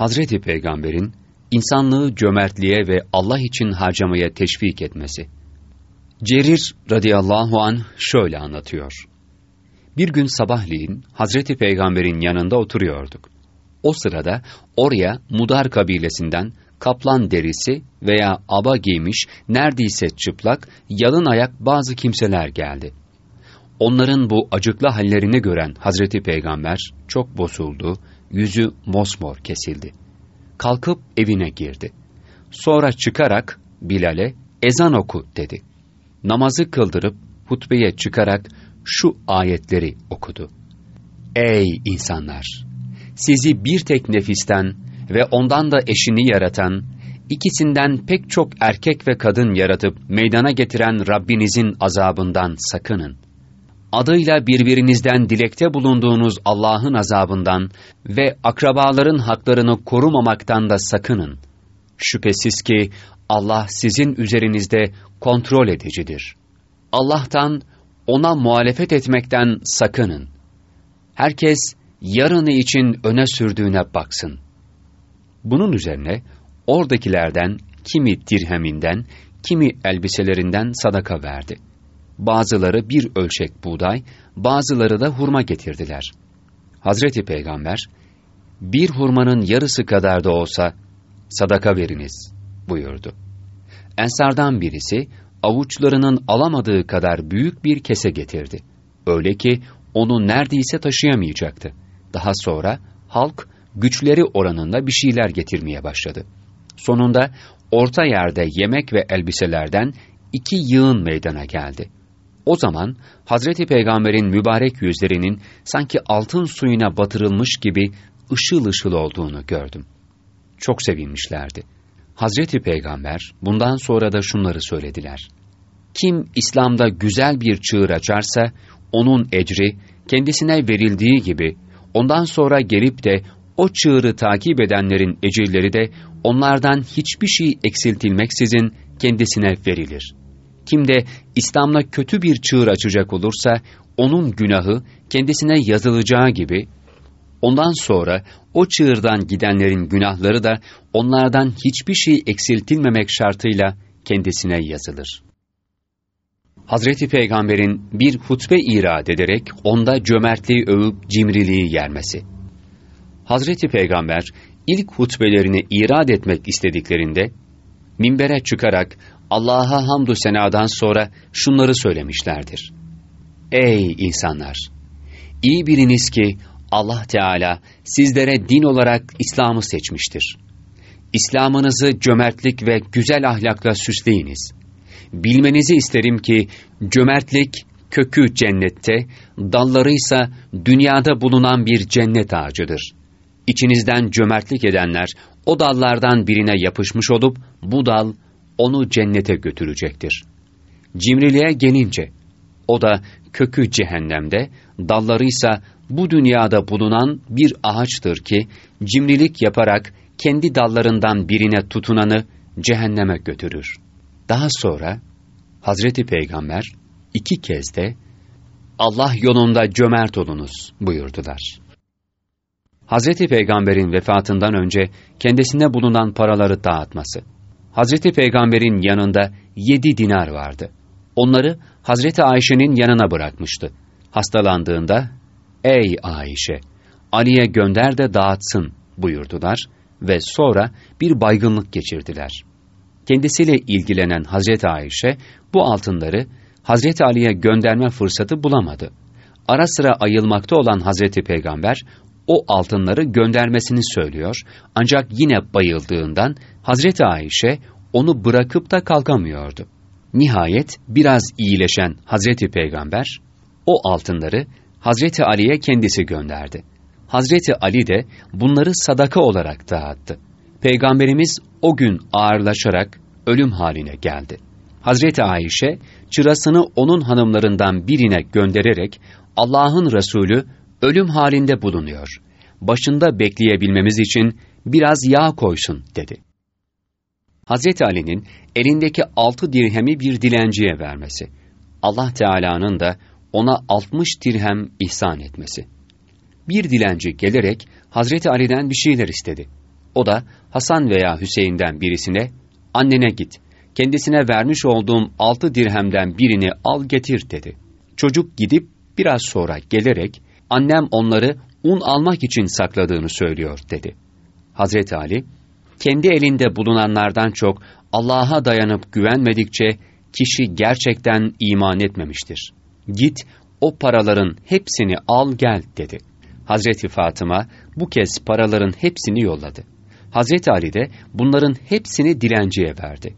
Hazreti Peygamber'in insanlığı cömertliğe ve Allah için harcamaya teşvik etmesi. Cerir radıyallahu an şöyle anlatıyor. Bir gün sabahleyin Hazreti Peygamber'in yanında oturuyorduk. O sırada oraya Mudar kabilesinden kaplan derisi veya aba giymiş, neredeyse çıplak, yalın ayak bazı kimseler geldi. Onların bu acıklı hallerini gören Hazreti Peygamber çok bozuldu, yüzü mosmor kesildi. Kalkıp evine girdi. Sonra çıkarak Bilal'e ezan oku dedi. Namazı kıldırıp hutbeye çıkarak şu ayetleri okudu. Ey insanlar! Sizi bir tek nefisten ve ondan da eşini yaratan, ikisinden pek çok erkek ve kadın yaratıp meydana getiren Rabbinizin azabından sakının. Adıyla birbirinizden dilekte bulunduğunuz Allah'ın azabından ve akrabaların haklarını korumamaktan da sakının. Şüphesiz ki Allah sizin üzerinizde kontrol edicidir. Allah'tan, ona muhalefet etmekten sakının. Herkes yarını için öne sürdüğüne baksın. Bunun üzerine oradakilerden kimi dirheminden, kimi elbiselerinden sadaka verdi. Bazıları bir ölçek buğday, bazıları da hurma getirdiler. Hazreti Peygamber, bir hurmanın yarısı kadar da olsa sadaka veriniz buyurdu. Ensardan birisi avuçlarının alamadığı kadar büyük bir kese getirdi. Öyle ki onu neredeyse taşıyamayacaktı. Daha sonra halk güçleri oranında bir şeyler getirmeye başladı. Sonunda orta yerde yemek ve elbiselerden iki yığın meydana geldi. O zaman Hazreti Peygamber'in mübarek yüzlerinin sanki altın suyuna batırılmış gibi ışıl ışıl olduğunu gördüm. Çok sevinmişlerdi. Hazreti Peygamber bundan sonra da şunları söylediler. Kim İslam'da güzel bir çığır açarsa, onun ecri kendisine verildiği gibi, ondan sonra gelip de o çığırı takip edenlerin ecirleri de onlardan hiçbir şey eksiltilmeksizin kendisine verilir. Kim de İslam'la kötü bir çığır açacak olursa, onun günahı kendisine yazılacağı gibi, ondan sonra o çığırdan gidenlerin günahları da onlardan hiçbir şey eksiltilmemek şartıyla kendisine yazılır. Hazreti Peygamber'in bir hutbe irad ederek onda cömertliği övüp cimriliği yermesi. Hazreti Peygamber ilk hutbelerini irad etmek istediklerinde minbere çıkarak Allah'a hamdü senadan sonra şunları söylemişlerdir. Ey insanlar! İyi biliniz ki Allah Teala sizlere din olarak İslam'ı seçmiştir. İslam'ınızı cömertlik ve güzel ahlakla süsleyiniz. Bilmenizi isterim ki cömertlik kökü cennette, dalları ise dünyada bulunan bir cennet ağacıdır. İçinizden cömertlik edenler o dallardan birine yapışmış olup bu dal onu cennete götürecektir. Cimriliğe gelince o da kökü cehennemde, dalları ise bu dünyada bulunan bir ağaçtır ki cimrilik yaparak kendi dallarından birine tutunanı cehenneme götürür. Daha sonra Hazreti Peygamber iki kez de Allah yolunda cömert olunuz buyurdular. Hazreti Peygamber'in vefatından önce kendisine bulunan paraları dağıtması. Hazreti Peygamber'in yanında yedi dinar vardı. Onları Hazreti Ayşe'nin yanına bırakmıştı. Hastalandığında, ''Ey Ayşe, Ali'ye gönder de dağıtsın.'' buyurdular ve sonra bir baygınlık geçirdiler. Kendisiyle ilgilenen Hazreti Ayşe, bu altınları Hazreti Ali'ye gönderme fırsatı bulamadı. Ara sıra ayılmakta olan Hazreti Peygamber, o altınları göndermesini söylüyor, ancak yine bayıldığından Hazreti Ayşe onu bırakıp da kalkamıyordu. Nihayet biraz iyileşen Hazreti Peygamber o altınları Hazreti Ali'ye kendisi gönderdi. Hazreti Ali de bunları sadaka olarak dağıttı. Peygamberimiz o gün ağırlaşarak ölüm haline geldi. Hazreti Ayşe çırasını onun hanımlarından birine göndererek Allah'ın Resulü ölüm halinde bulunuyor. Başında bekleyebilmemiz için biraz yağ koysun dedi. Hazreti Ali'nin elindeki altı dirhemi bir dilenciye vermesi. Allah Teala'nın da ona altmış dirhem ihsan etmesi. Bir dilenci gelerek Hazreti Ali'den bir şeyler istedi. O da Hasan veya Hüseyin'den birisine, annene git, kendisine vermiş olduğum altı dirhemden birini al getir dedi. Çocuk gidip biraz sonra gelerek, annem onları un almak için sakladığını söylüyor dedi. Hazreti Ali, kendi elinde bulunanlardan çok Allah'a dayanıp güvenmedikçe kişi gerçekten iman etmemiştir. Git o paraların hepsini al gel dedi. Hazreti Fatıma bu kez paraların hepsini yolladı. Hazreti Ali de bunların hepsini dilenciye verdi.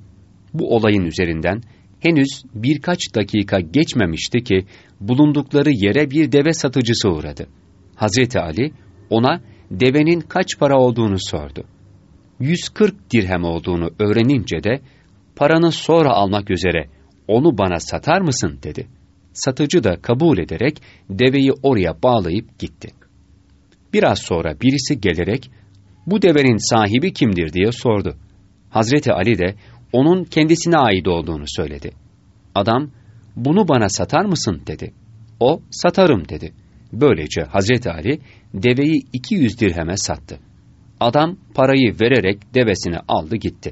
Bu olayın üzerinden henüz birkaç dakika geçmemişti ki bulundukları yere bir deve satıcısı uğradı. Hazreti Ali ona devenin kaç para olduğunu sordu. 140 dirhem olduğunu öğrenince de paranı sonra almak üzere onu bana satar mısın dedi. Satıcı da kabul ederek deveyi oraya bağlayıp gitti. Biraz sonra birisi gelerek bu devenin sahibi kimdir diye sordu. Hazreti Ali de onun kendisine ait olduğunu söyledi. Adam bunu bana satar mısın dedi. O satarım dedi. Böylece Hazreti Ali deveyi 200 dirheme sattı. Adam parayı vererek devesini aldı gitti.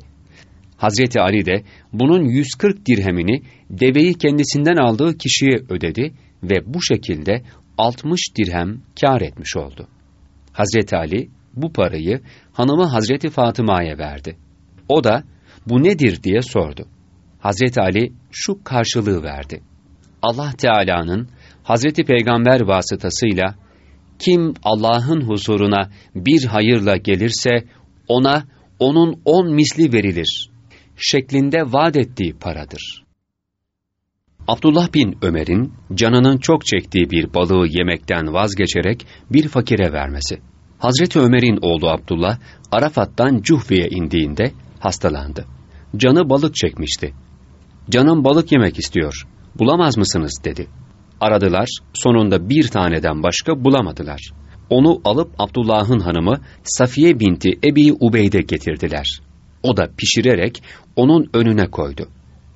Hazreti Ali de bunun 140 dirhemini deveyi kendisinden aldığı kişiye ödedi ve bu şekilde 60 dirhem kar etmiş oldu. Hazreti Ali bu parayı hanımı Hazreti Fatıma'ya verdi. O da bu nedir diye sordu. Hazreti Ali şu karşılığı verdi. Allah Teala'nın Hazreti Peygamber vasıtasıyla kim Allah'ın huzuruna bir hayırla gelirse ona onun on misli verilir şeklinde vaat ettiği paradır. Abdullah bin Ömer'in canının çok çektiği bir balığı yemekten vazgeçerek bir fakire vermesi. Hazreti Ömer'in oğlu Abdullah Arafat'tan Cuhve'ye indiğinde hastalandı. Canı balık çekmişti. Canım balık yemek istiyor. Bulamaz mısınız dedi. Aradılar, sonunda bir taneden başka bulamadılar. Onu alıp Abdullah'ın hanımı Safiye binti Ebi Ubeyde getirdiler. O da pişirerek onun önüne koydu.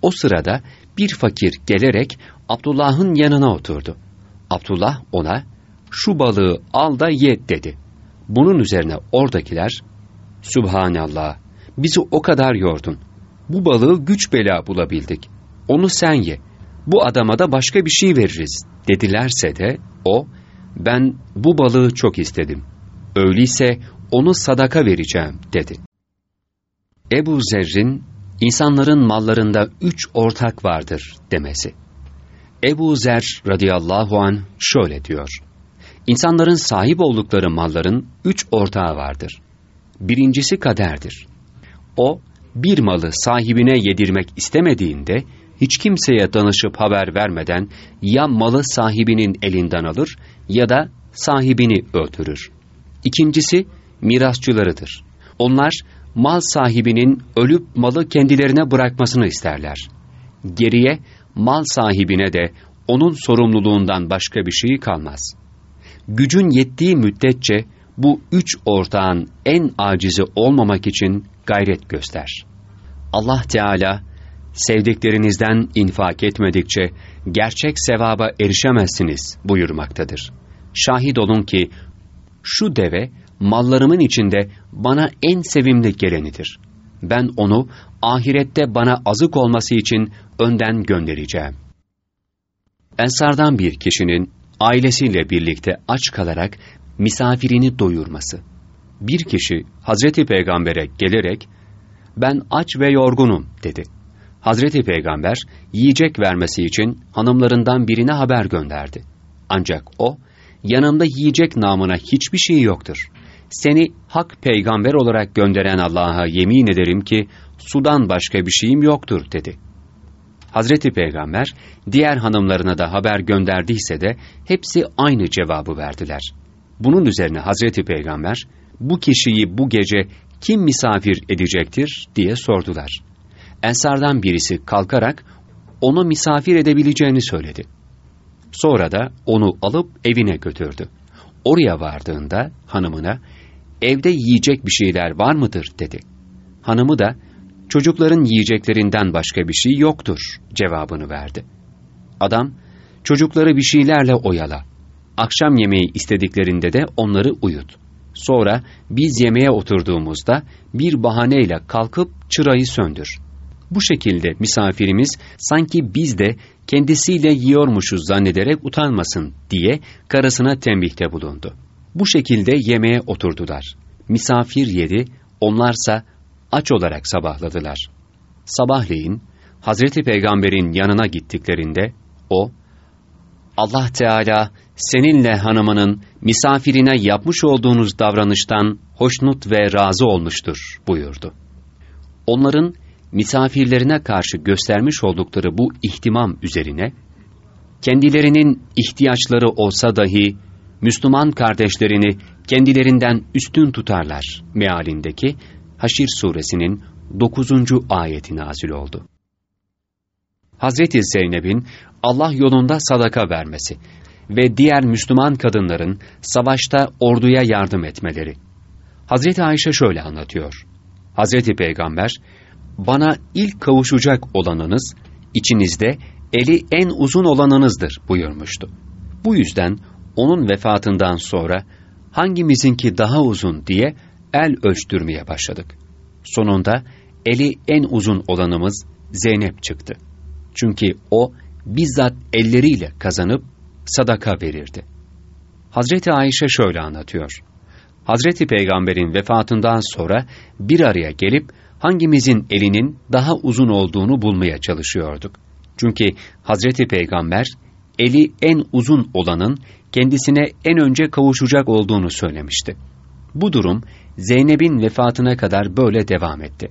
O sırada bir fakir gelerek Abdullah'ın yanına oturdu. Abdullah ona, şu balığı al da ye dedi. Bunun üzerine oradakiler, Subhanallah, bizi o kadar yordun. Bu balığı güç bela bulabildik. Onu sen ye. Bu adama da başka bir şey veririz dedilerse de o, ben bu balığı çok istedim. Öyleyse onu sadaka vereceğim dedi. Ebu Zerrin, insanların mallarında üç ortak vardır demesi. Ebu Zer radıyallahu an şöyle diyor. İnsanların sahip oldukları malların üç ortağı vardır. Birincisi kaderdir. O, bir malı sahibine yedirmek istemediğinde, hiç kimseye danışıp haber vermeden ya malı sahibinin elinden alır ya da sahibini öldürür. İkincisi, mirasçılarıdır. Onlar, mal sahibinin ölüp malı kendilerine bırakmasını isterler. Geriye, mal sahibine de onun sorumluluğundan başka bir şey kalmaz. Gücün yettiği müddetçe bu üç ortağın en acizi olmamak için gayret göster. Allah Teala, sevdiklerinizden infak etmedikçe gerçek sevaba erişemezsiniz buyurmaktadır. Şahit olun ki şu deve mallarımın içinde bana en sevimli gelenidir. Ben onu ahirette bana azık olması için önden göndereceğim. Ensardan bir kişinin ailesiyle birlikte aç kalarak misafirini doyurması. Bir kişi Hazreti Peygamber'e gelerek ben aç ve yorgunum dedi. Hazreti Peygamber yiyecek vermesi için hanımlarından birine haber gönderdi. Ancak o yanında yiyecek namına hiçbir şey yoktur. Seni hak peygamber olarak gönderen Allah'a yemin ederim ki sudan başka bir şeyim yoktur dedi. Hazreti Peygamber diğer hanımlarına da haber gönderdiyse de hepsi aynı cevabı verdiler. Bunun üzerine Hazreti Peygamber bu kişiyi bu gece kim misafir edecektir diye sordular. Ensardan birisi kalkarak onu misafir edebileceğini söyledi. Sonra da onu alıp evine götürdü. Oraya vardığında hanımına evde yiyecek bir şeyler var mıdır dedi. Hanımı da çocukların yiyeceklerinden başka bir şey yoktur cevabını verdi. Adam çocukları bir şeylerle oyala. Akşam yemeği istediklerinde de onları uyut. Sonra biz yemeğe oturduğumuzda bir bahaneyle kalkıp çırayı söndür. Bu şekilde misafirimiz sanki biz de kendisiyle yiyormuşuz zannederek utanmasın diye karısına tembihte bulundu. Bu şekilde yemeğe oturdular. Misafir yedi, onlarsa aç olarak sabahladılar. Sabahleyin Hazreti Peygamber'in yanına gittiklerinde o, Allah Teala seninle hanımının misafirine yapmış olduğunuz davranıştan hoşnut ve razı olmuştur buyurdu. Onların misafirlerine karşı göstermiş oldukları bu ihtimam üzerine, kendilerinin ihtiyaçları olsa dahi Müslüman kardeşlerini kendilerinden üstün tutarlar mealindeki Haşir suresinin 9. ayeti nazil oldu. Hazreti Zeynep'in Allah yolunda sadaka vermesi ve diğer Müslüman kadınların savaşta orduya yardım etmeleri. Hazreti Ayşe şöyle anlatıyor. Hazreti Peygamber, bana ilk kavuşacak olanınız, içinizde eli en uzun olanınızdır buyurmuştu. Bu yüzden onun vefatından sonra hangimizinki daha uzun diye el ölçtürmeye başladık. Sonunda eli en uzun olanımız Zeynep çıktı. Çünkü o bizzat elleriyle kazanıp sadaka verirdi. Hazreti Ayşe şöyle anlatıyor. Hazreti Peygamber'in vefatından sonra bir araya gelip hangimizin elinin daha uzun olduğunu bulmaya çalışıyorduk. Çünkü Hazreti Peygamber eli en uzun olanın kendisine en önce kavuşacak olduğunu söylemişti. Bu durum Zeynep'in vefatına kadar böyle devam etti.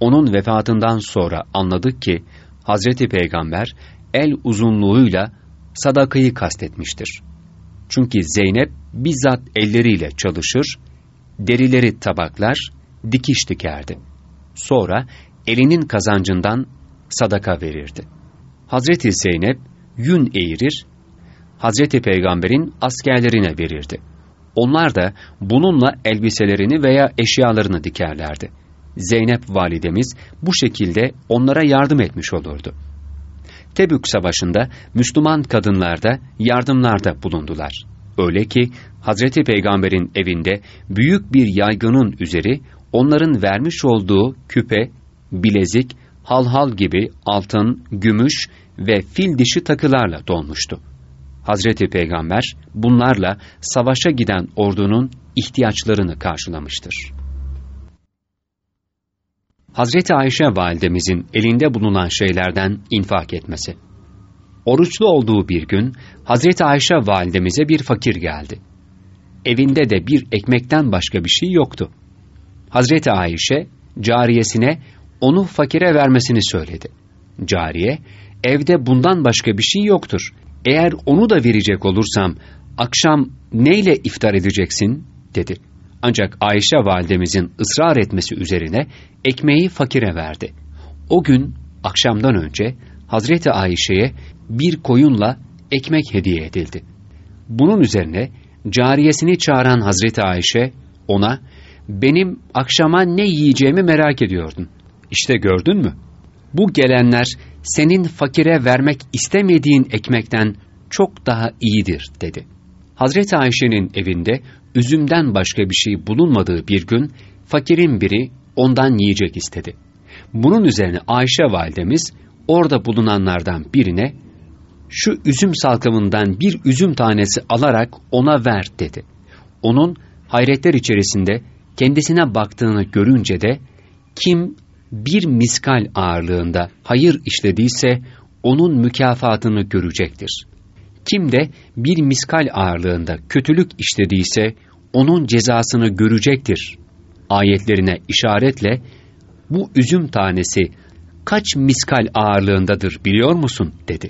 Onun vefatından sonra anladık ki Hazreti Peygamber el uzunluğuyla sadakayı kastetmiştir. Çünkü Zeynep bizzat elleriyle çalışır, derileri tabaklar, dikiş dikerdi. Sonra elinin kazancından sadaka verirdi. Hazreti Zeynep yün eğirir, Hazreti Peygamber'in askerlerine verirdi. Onlar da bununla elbiselerini veya eşyalarını dikerlerdi. Zeynep validemiz bu şekilde onlara yardım etmiş olurdu. Tebük Savaşı'nda Müslüman kadınlar da yardımlarda bulundular. Öyle ki Hazreti Peygamber'in evinde büyük bir yaygının üzeri onların vermiş olduğu küpe, bilezik, halhal gibi altın, gümüş ve fil dişi takılarla dolmuştu. Hazreti Peygamber bunlarla savaşa giden ordunun ihtiyaçlarını karşılamıştır. Hazreti Ayşe validemizin elinde bulunan şeylerden infak etmesi. Oruçlu olduğu bir gün Hazreti Ayşe validemize bir fakir geldi. Evinde de bir ekmekten başka bir şey yoktu. Hazreti Ayşe cariyesine onu fakire vermesini söyledi. Cariye, evde bundan başka bir şey yoktur. Eğer onu da verecek olursam akşam neyle iftar edeceksin dedi. Ancak Ayşe validemizin ısrar etmesi üzerine ekmeği fakire verdi. O gün akşamdan önce Hazreti Ayşe'ye bir koyunla ekmek hediye edildi. Bunun üzerine cariyesini çağıran Hazreti Ayşe ona benim akşama ne yiyeceğimi merak ediyordun. İşte gördün mü? Bu gelenler senin fakire vermek istemediğin ekmekten çok daha iyidir dedi. Hazreti Ayşe'nin evinde üzümden başka bir şey bulunmadığı bir gün fakirin biri ondan yiyecek istedi. Bunun üzerine Ayşe validemiz orada bulunanlardan birine şu üzüm salkımından bir üzüm tanesi alarak ona ver dedi. Onun hayretler içerisinde kendisine baktığını görünce de kim bir miskal ağırlığında hayır işlediyse onun mükafatını görecektir. Kim de bir miskal ağırlığında kötülük işlediyse onun cezasını görecektir. Ayetlerine işaretle bu üzüm tanesi kaç miskal ağırlığındadır biliyor musun dedi.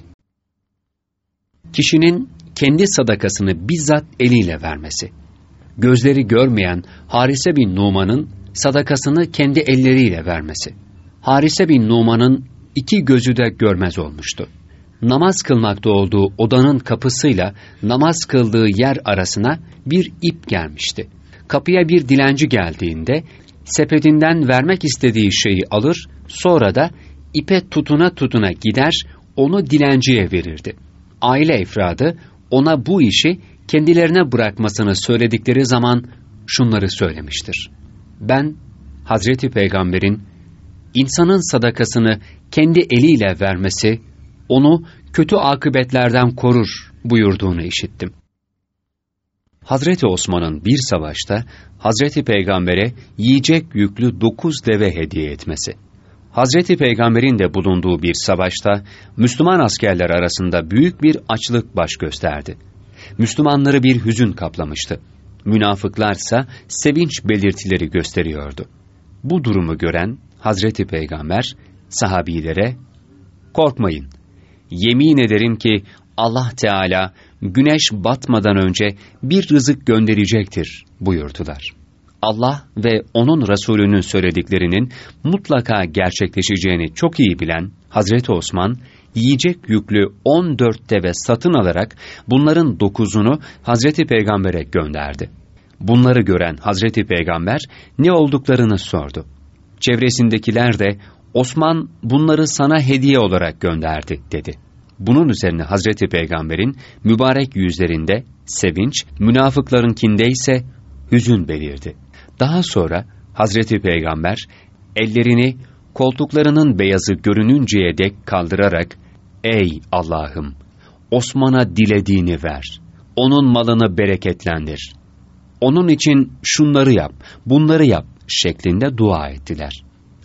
Kişinin kendi sadakasını bizzat eliyle vermesi. Gözleri görmeyen Harise bin Numan'ın sadakasını kendi elleriyle vermesi. Harise bin Numan'ın iki gözü de görmez olmuştu namaz kılmakta olduğu odanın kapısıyla namaz kıldığı yer arasına bir ip gelmişti. Kapıya bir dilenci geldiğinde sepetinden vermek istediği şeyi alır, sonra da ipe tutuna tutuna gider, onu dilenciye verirdi. Aile efradı ona bu işi kendilerine bırakmasını söyledikleri zaman şunları söylemiştir. Ben, Hazreti Peygamber'in insanın sadakasını kendi eliyle vermesi, onu kötü akıbetlerden korur buyurduğunu işittim. Hazreti Osman'ın bir savaşta Hazreti Peygamber'e yiyecek yüklü dokuz deve hediye etmesi. Hazreti Peygamber'in de bulunduğu bir savaşta Müslüman askerler arasında büyük bir açlık baş gösterdi. Müslümanları bir hüzün kaplamıştı. Münafıklarsa sevinç belirtileri gösteriyordu. Bu durumu gören Hazreti Peygamber sahabilere korkmayın. Yemin ederim ki Allah Teala güneş batmadan önce bir rızık gönderecektir buyurdular. Allah ve onun Resulünün söylediklerinin mutlaka gerçekleşeceğini çok iyi bilen Hazreti Osman, yiyecek yüklü 14 deve satın alarak bunların dokuzunu Hazreti Peygamber'e gönderdi. Bunları gören Hazreti Peygamber ne olduklarını sordu. Çevresindekiler de Osman bunları sana hediye olarak gönderdi dedi. Bunun üzerine Hazreti Peygamber'in mübarek yüzlerinde sevinç, münafıklarınkinde ise hüzün belirdi. Daha sonra Hazreti Peygamber ellerini koltuklarının beyazı görününceye dek kaldırarak Ey Allah'ım! Osman'a dilediğini ver. Onun malını bereketlendir. Onun için şunları yap, bunları yap şeklinde dua ettiler.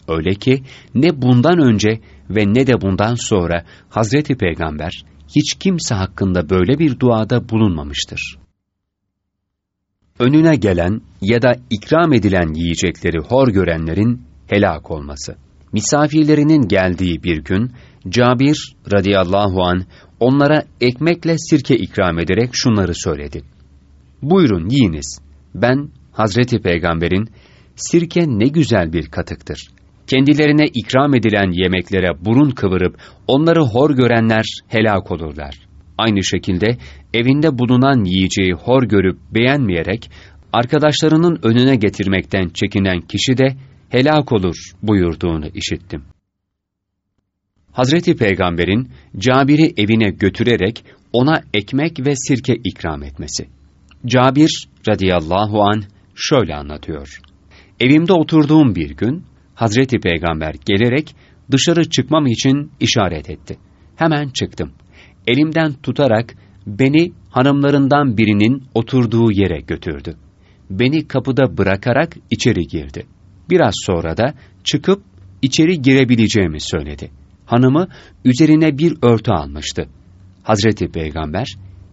Öyle ki ne bundan önce ve ne de bundan sonra Hazreti Peygamber hiç kimse hakkında böyle bir duada bulunmamıştır. Önüne gelen ya da ikram edilen yiyecekleri hor görenlerin helak olması. Misafirlerinin geldiği bir gün Cabir radıyallahu an onlara ekmekle sirke ikram ederek şunları söyledi. Buyurun yiyiniz. Ben Hazreti Peygamber'in sirke ne güzel bir katıktır. Kendilerine ikram edilen yemeklere burun kıvırıp onları hor görenler helak olurlar. Aynı şekilde evinde bulunan yiyeceği hor görüp beğenmeyerek arkadaşlarının önüne getirmekten çekinen kişi de helak olur buyurduğunu işittim. Hazreti Peygamber'in Cabir'i evine götürerek ona ekmek ve sirke ikram etmesi. Cabir radıyallahu an şöyle anlatıyor. Evimde oturduğum bir gün Hazreti Peygamber gelerek dışarı çıkmam için işaret etti. Hemen çıktım. Elimden tutarak beni hanımlarından birinin oturduğu yere götürdü. Beni kapıda bırakarak içeri girdi. Biraz sonra da çıkıp içeri girebileceğimi söyledi. Hanımı üzerine bir örtü almıştı. Hazreti Peygamber,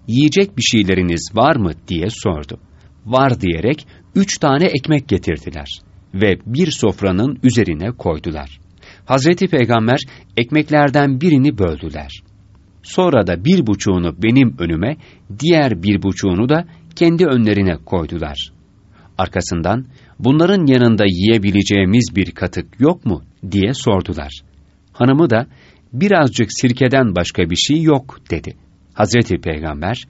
yiyecek bir şeyleriniz var mı diye sordu. Var diyerek üç tane ekmek getirdiler ve bir sofranın üzerine koydular. Hazreti Peygamber ekmeklerden birini böldüler. Sonra da bir buçuğunu benim önüme, diğer bir buçuğunu da kendi önlerine koydular. Arkasından bunların yanında yiyebileceğimiz bir katık yok mu diye sordular. Hanımı da birazcık sirkeden başka bir şey yok dedi. Hazreti Peygamber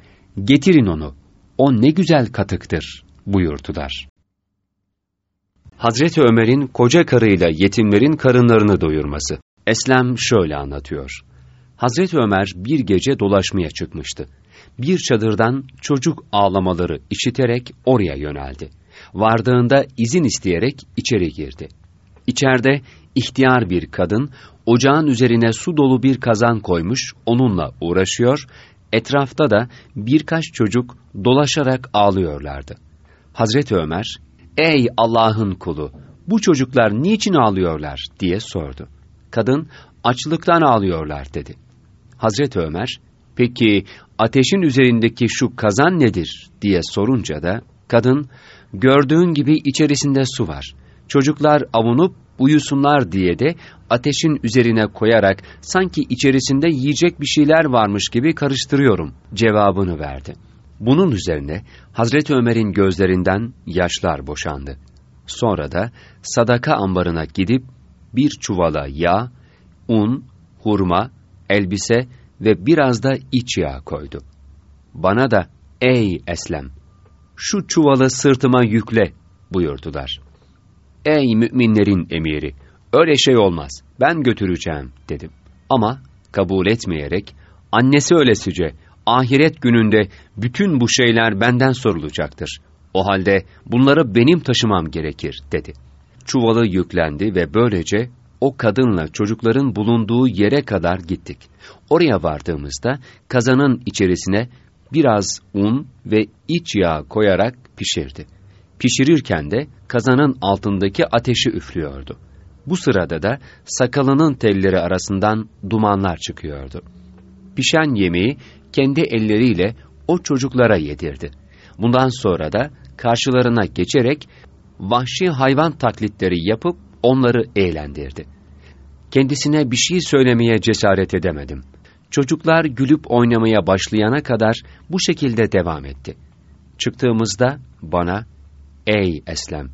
getirin onu, o ne güzel katıktır buyurdular. Hazreti Ömer'in koca karıyla yetimlerin karınlarını doyurması. Eslem şöyle anlatıyor. Hazreti Ömer bir gece dolaşmaya çıkmıştı. Bir çadırdan çocuk ağlamaları işiterek oraya yöneldi. Vardığında izin isteyerek içeri girdi. İçeride ihtiyar bir kadın ocağın üzerine su dolu bir kazan koymuş onunla uğraşıyor, etrafta da birkaç çocuk dolaşarak ağlıyorlardı. Hazreti Ömer Ey Allah'ın kulu! Bu çocuklar niçin ağlıyorlar? diye sordu. Kadın, açlıktan ağlıyorlar dedi. Hazreti Ömer, peki ateşin üzerindeki şu kazan nedir? diye sorunca da, kadın, gördüğün gibi içerisinde su var. Çocuklar avunup uyusunlar diye de ateşin üzerine koyarak sanki içerisinde yiyecek bir şeyler varmış gibi karıştırıyorum cevabını verdi.'' Bunun üzerine Hazreti Ömer'in gözlerinden yaşlar boşandı. Sonra da sadaka ambarına gidip bir çuvala yağ, un, hurma, elbise ve biraz da iç yağ koydu. Bana da ey Eslem, şu çuvalı sırtıma yükle buyurdular. Ey müminlerin emiri, öyle şey olmaz, ben götüreceğim dedim. Ama kabul etmeyerek, annesi öylesice, ahiret gününde bütün bu şeyler benden sorulacaktır. O halde bunları benim taşımam gerekir dedi. Çuvalı yüklendi ve böylece o kadınla çocukların bulunduğu yere kadar gittik. Oraya vardığımızda kazanın içerisine biraz un ve iç yağ koyarak pişirdi. Pişirirken de kazanın altındaki ateşi üflüyordu. Bu sırada da sakalının telleri arasından dumanlar çıkıyordu. Pişen yemeği kendi elleriyle o çocuklara yedirdi. Bundan sonra da karşılarına geçerek vahşi hayvan taklitleri yapıp onları eğlendirdi. Kendisine bir şey söylemeye cesaret edemedim. Çocuklar gülüp oynamaya başlayana kadar bu şekilde devam etti. Çıktığımızda bana, ''Ey Eslem,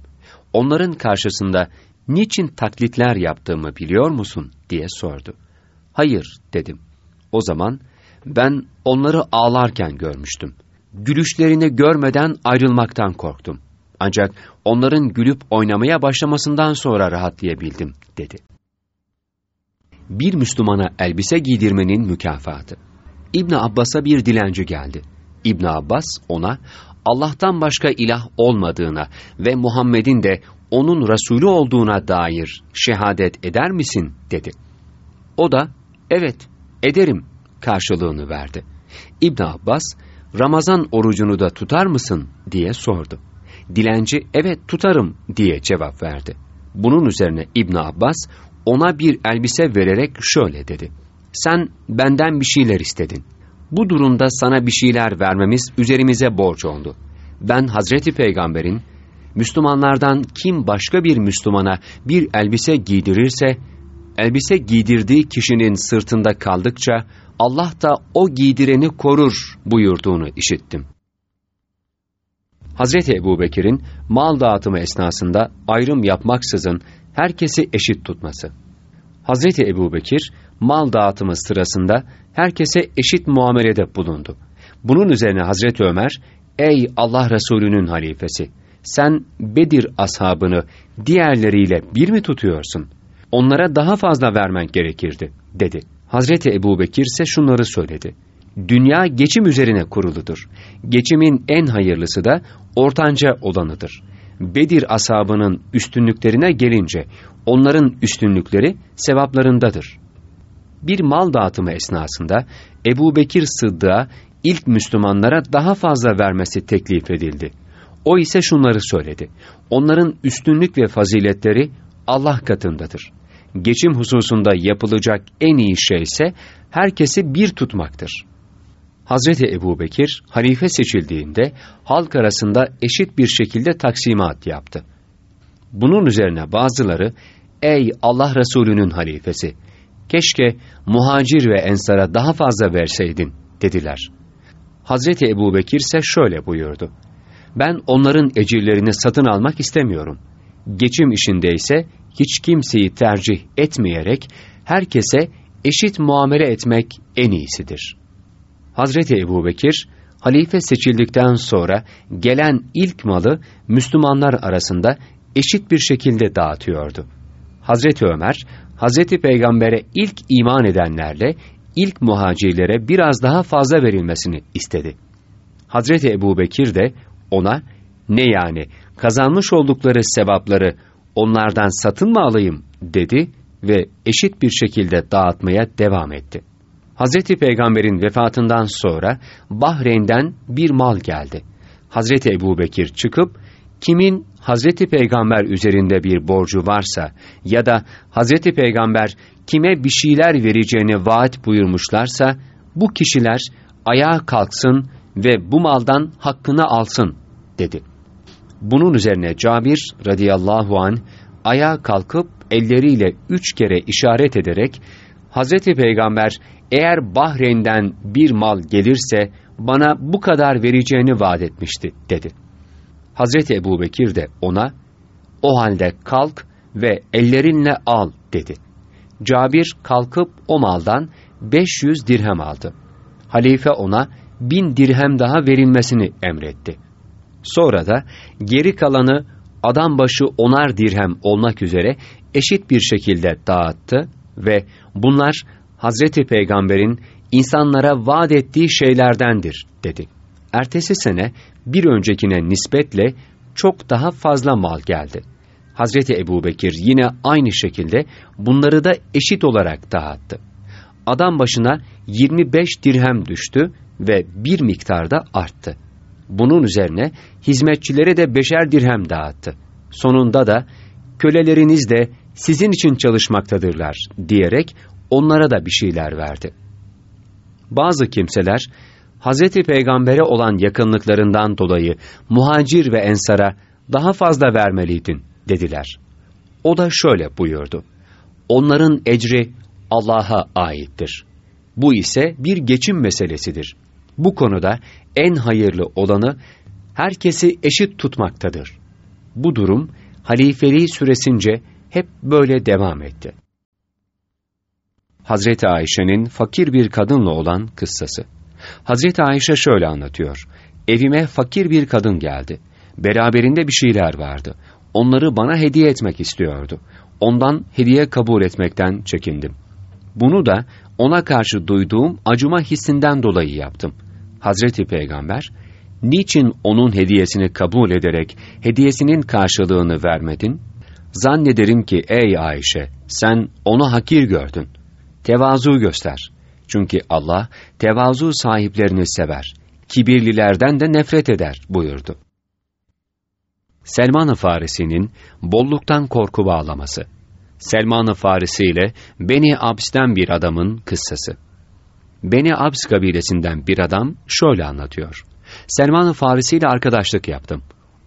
onların karşısında niçin taklitler yaptığımı biliyor musun?'' diye sordu. ''Hayır'' dedim. O zaman, ben onları ağlarken görmüştüm. Gülüşlerini görmeden ayrılmaktan korktum. Ancak onların gülüp oynamaya başlamasından sonra rahatlayabildim, dedi. Bir Müslümana elbise giydirmenin mükafatı. İbn Abbas'a bir dilenci geldi. İbn Abbas ona Allah'tan başka ilah olmadığına ve Muhammed'in de onun Resulü olduğuna dair şehadet eder misin dedi. O da evet ederim karşılığını verdi. İbn Abbas Ramazan orucunu da tutar mısın diye sordu. Dilenci evet tutarım diye cevap verdi. Bunun üzerine İbn Abbas ona bir elbise vererek şöyle dedi. Sen benden bir şeyler istedin. Bu durumda sana bir şeyler vermemiz üzerimize borç oldu. Ben Hazreti Peygamber'in Müslümanlardan kim başka bir Müslümana bir elbise giydirirse, elbise giydirdiği kişinin sırtında kaldıkça Allah da o giydireni korur buyurduğunu işittim. Hazreti Ebubekir'in mal dağıtımı esnasında ayrım yapmaksızın herkesi eşit tutması. Hazreti Ebubekir mal dağıtımı sırasında herkese eşit muamelede bulundu. Bunun üzerine Hazreti Ömer, ''Ey Allah Resulü'nün halifesi, sen Bedir ashabını diğerleriyle bir mi tutuyorsun? Onlara daha fazla vermen gerekirdi.'' dedi. Hazreti Ebubekir ise şunları söyledi. Dünya geçim üzerine kuruludur. Geçimin en hayırlısı da ortanca olanıdır. Bedir asabının üstünlüklerine gelince onların üstünlükleri sevaplarındadır. Bir mal dağıtımı esnasında Ebu Bekir Sıddık'a ilk Müslümanlara daha fazla vermesi teklif edildi. O ise şunları söyledi. Onların üstünlük ve faziletleri Allah katındadır. Geçim hususunda yapılacak en iyi şey ise herkesi bir tutmaktır.'' Hazreti Ebu Bekir, halife seçildiğinde halk arasında eşit bir şekilde taksimat yaptı. Bunun üzerine bazıları, ''Ey Allah Resulü'nün halifesi, keşke muhacir ve ensara daha fazla verseydin.'' dediler. Hazreti Ebu Bekir ise şöyle buyurdu. Ben onların ecirlerini satın almak istemiyorum. Geçim işindeyse hiç kimseyi tercih etmeyerek herkese eşit muamele etmek en iyisidir.'' Hazreti Ebubekir halife seçildikten sonra gelen ilk malı Müslümanlar arasında eşit bir şekilde dağıtıyordu. Hazreti Ömer, Hazreti Peygamber'e ilk iman edenlerle ilk muhacirlere biraz daha fazla verilmesini istedi. Hazreti Ebubekir de ona ne yani kazanmış oldukları sevapları onlardan satın mı alayım dedi ve eşit bir şekilde dağıtmaya devam etti. Hazreti Peygamber'in vefatından sonra Bahreyn'den bir mal geldi. Hazreti Ebubekir çıkıp kimin Hazreti Peygamber üzerinde bir borcu varsa ya da Hazreti Peygamber kime bir şeyler vereceğini vaat buyurmuşlarsa bu kişiler ayağa kalksın ve bu maldan hakkını alsın dedi. Bunun üzerine Cabir radıyallahu an ayağa kalkıp elleriyle üç kere işaret ederek Hazreti Peygamber eğer Bahreyn'den bir mal gelirse bana bu kadar vereceğini vaat etmişti dedi. Hazreti Ebubekir de ona o halde kalk ve ellerinle al dedi. Cabir kalkıp o maldan 500 dirhem aldı. Halife ona bin dirhem daha verilmesini emretti. Sonra da geri kalanı adam başı onar dirhem olmak üzere eşit bir şekilde dağıttı ve bunlar Hazreti Peygamber'in insanlara vaat ettiği şeylerdendir dedi. Ertesi sene bir öncekine nispetle çok daha fazla mal geldi. Hazreti Ebubekir yine aynı şekilde bunları da eşit olarak dağıttı. Adam başına 25 dirhem düştü ve bir miktarda arttı. Bunun üzerine hizmetçilere de beşer dirhem dağıttı. Sonunda da köleleriniz de sizin için çalışmaktadırlar diyerek onlara da bir şeyler verdi. Bazı kimseler Hazreti Peygamber'e olan yakınlıklarından dolayı muhacir ve ensara daha fazla vermeliydin dediler. O da şöyle buyurdu. Onların ecri Allah'a aittir. Bu ise bir geçim meselesidir. Bu konuda en hayırlı olanı herkesi eşit tutmaktadır. Bu durum halifeliği süresince hep böyle devam etti. Hazreti Ayşe'nin fakir bir kadınla olan kıssası. Hazreti Ayşe şöyle anlatıyor. Evime fakir bir kadın geldi. Beraberinde bir şeyler vardı. Onları bana hediye etmek istiyordu. Ondan hediye kabul etmekten çekindim. Bunu da ona karşı duyduğum acıma hissinden dolayı yaptım. Hazreti Peygamber, niçin onun hediyesini kabul ederek hediyesinin karşılığını vermedin? Zannederim ki ey Ayşe, sen onu hakir gördün. Tevazu göster. Çünkü Allah tevazu sahiplerini sever. Kibirlilerden de nefret eder buyurdu. Selman-ı Farisi'nin bolluktan korku bağlaması. Selman-ı Farisi ile Beni Abs'ten bir adamın kıssası. Beni Abs kabilesinden bir adam şöyle anlatıyor. Selman-ı Farisi ile arkadaşlık yaptım.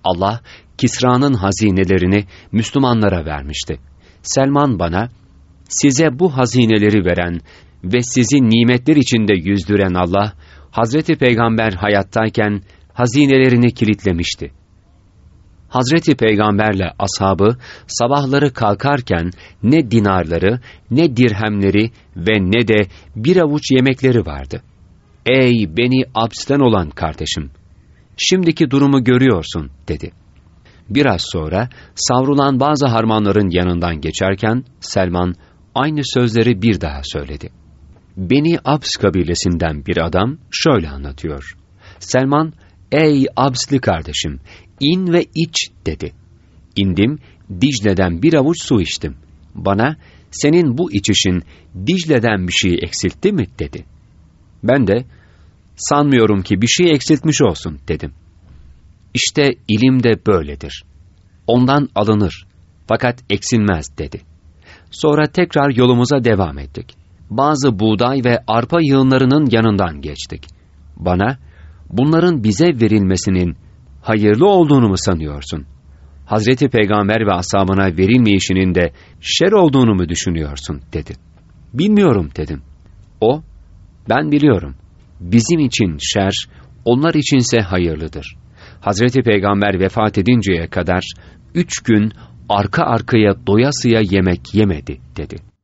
Allah Kisra'nın hazinelerini Müslümanlara vermişti. Selman bana, size bu hazineleri veren ve sizi nimetler içinde yüzdüren Allah, Hazreti Peygamber hayattayken hazinelerini kilitlemişti. Hazreti Peygamberle ashabı sabahları kalkarken ne dinarları, ne dirhemleri ve ne de bir avuç yemekleri vardı. Ey beni absten olan kardeşim! Şimdiki durumu görüyorsun, dedi. Biraz sonra savrulan bazı harmanların yanından geçerken Selman aynı sözleri bir daha söyledi. Beni Abs kabilesinden bir adam şöyle anlatıyor. Selman, ey Absli kardeşim, in ve iç dedi. İndim, Dicle'den bir avuç su içtim. Bana, senin bu içişin Dicle'den bir şey eksiltti mi dedi. Ben de, sanmıyorum ki bir şey eksiltmiş olsun dedim. İşte ilim de böyledir. Ondan alınır, fakat eksilmez dedi. Sonra tekrar yolumuza devam ettik. Bazı buğday ve arpa yığınlarının yanından geçtik. Bana, bunların bize verilmesinin hayırlı olduğunu mu sanıyorsun? Hazreti Peygamber ve ashabına verilmeyişinin de şer olduğunu mu düşünüyorsun? dedi. Bilmiyorum dedim. O, ben biliyorum. Bizim için şer, onlar içinse hayırlıdır. Hazreti Peygamber vefat edinceye kadar üç gün arka arkaya doyasıya yemek yemedi dedi.